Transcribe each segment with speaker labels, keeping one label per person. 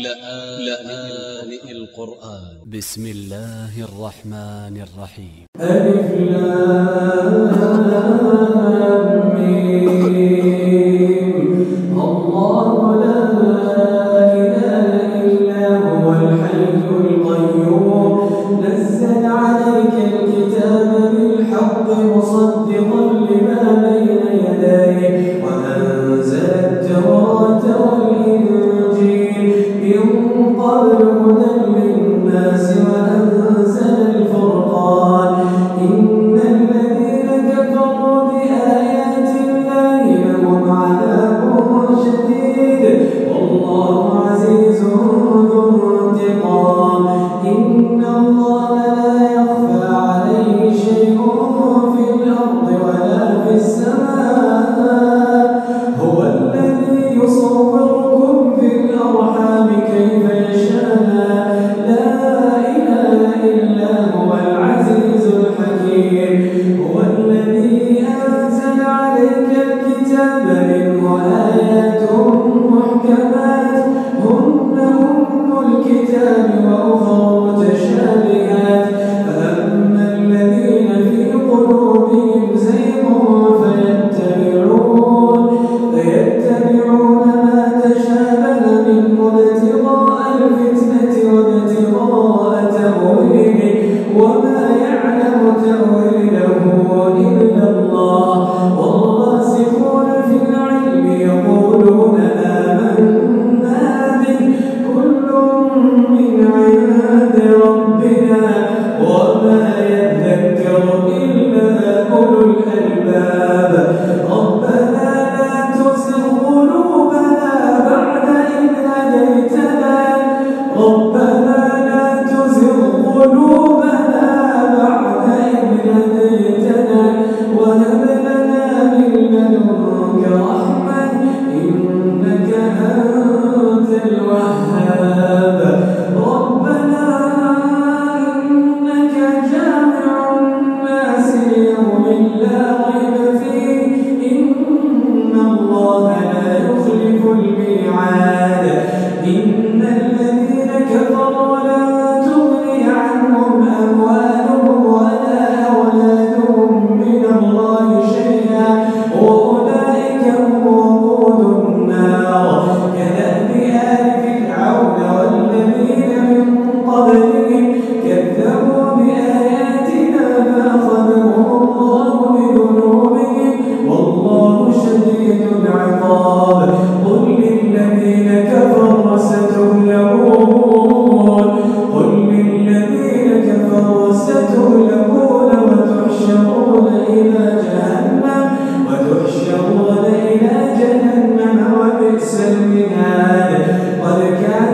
Speaker 1: لآن القرآن. ب س م الله الرحمن الرحيم.
Speaker 2: ألف لا إله إلا هو الحي القيوم. نزل عليك الكتاب بالحق مصدقا لما بين يديه وأنزل التوراة والإنجيل. الكتاب بهذا قد كان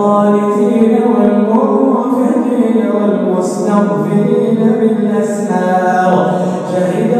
Speaker 2: والقانتين والمنفقين والمستغفرين بالأسحار. شهد